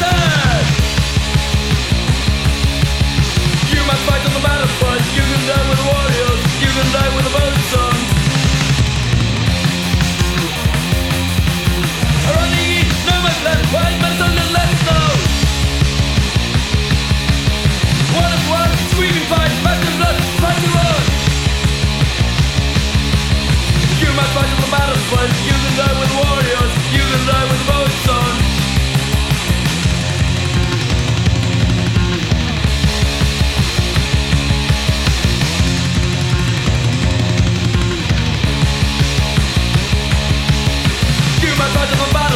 You might fight on the battlefield You can die with the warriors You can die with the burning Around the east, no on the now One of one, screaming fight Fight the blood, fight the run You might fight on the battlefield You can die with warriors. mas pode não